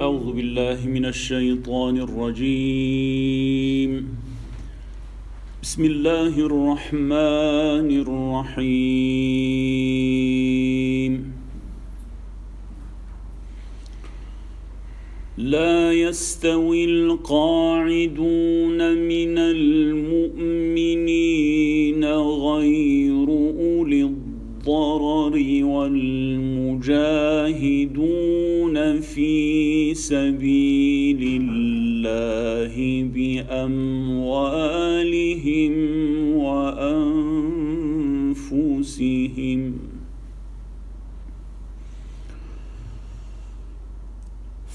أعوذ بالله من الشيطان الرجيم. بسم الله الرحمن الرحيم. لا يستوي القاعدون من المؤمنين غير أولي الضرر والمجاهدون في سبيل الله بأموالهم وأنفسهم.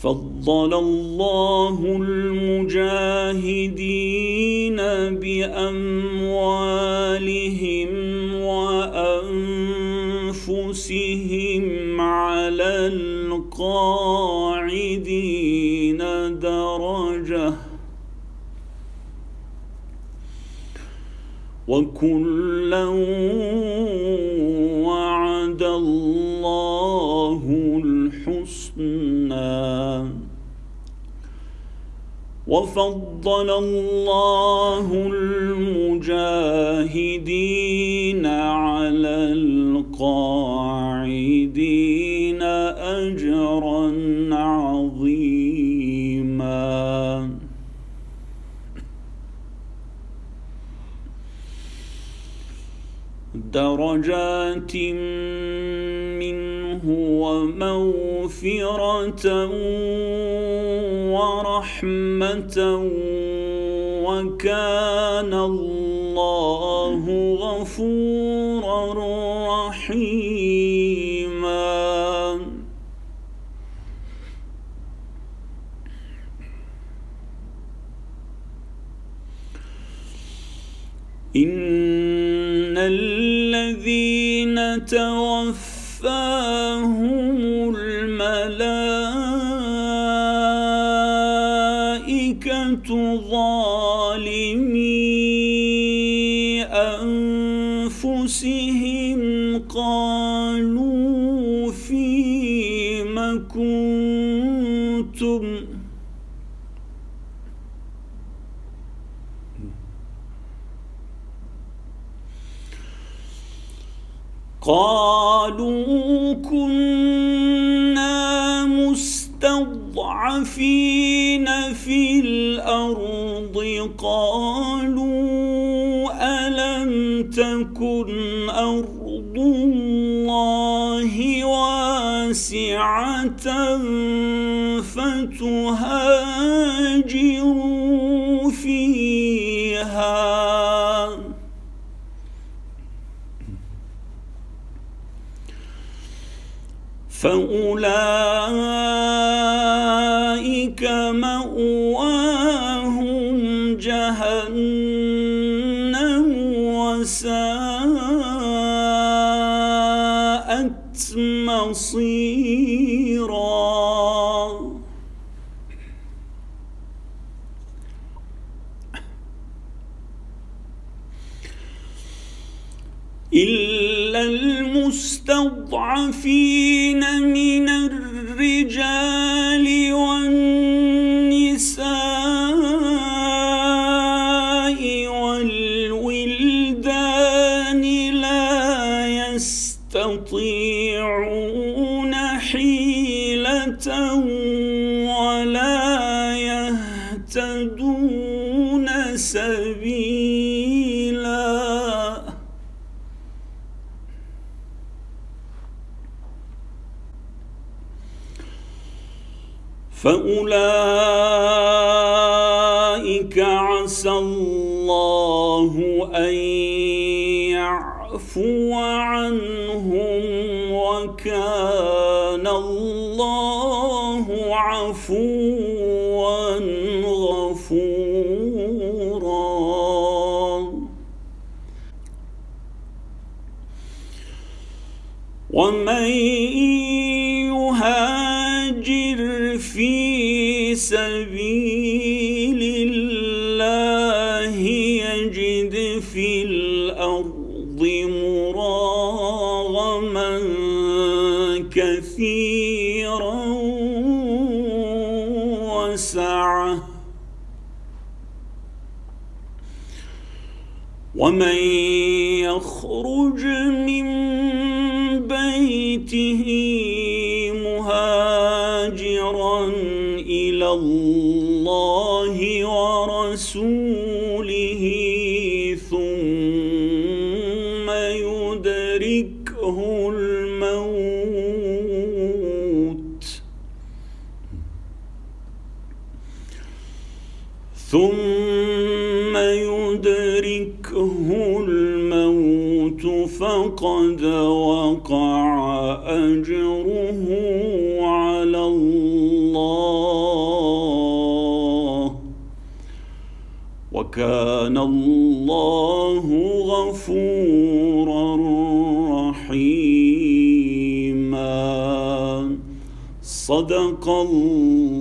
فضل الله المجاهدين بأموالهم وأنفسهم على القاعدين درجة. وكلا وعد الله الحسنى. وفضل الله المجاهدين على القاعدين أجرا عظيما. درجات منه ومغفرة ورحمة وكان الله غفورا رحيما. إن الذين توفاهم الملائكة ظالمي أنفسهم قالوا فيم كنتم؟ قالوا كنا مستضعفين في الأرض قالوا تكن أرض الله واسعة فتهاجروا فيها. فأولئك مأواهم مصيرا. إلا المستضعفين من الرجال والنساء. يهتدون سبيلا. فأولئك عسى الله أن يعفو عنهم وكان الله عفوا ومن يهاجر في سبيل الله يجد في الأرض مراغما كثيرا وسعة. ومن يخرج من بيته مهاجرا إلى الله ورسوله ثم يدركه الموت. ثم يدركه الموت فقد وقع أجره على الله. وكان الله غفورا رحيما. صدق الله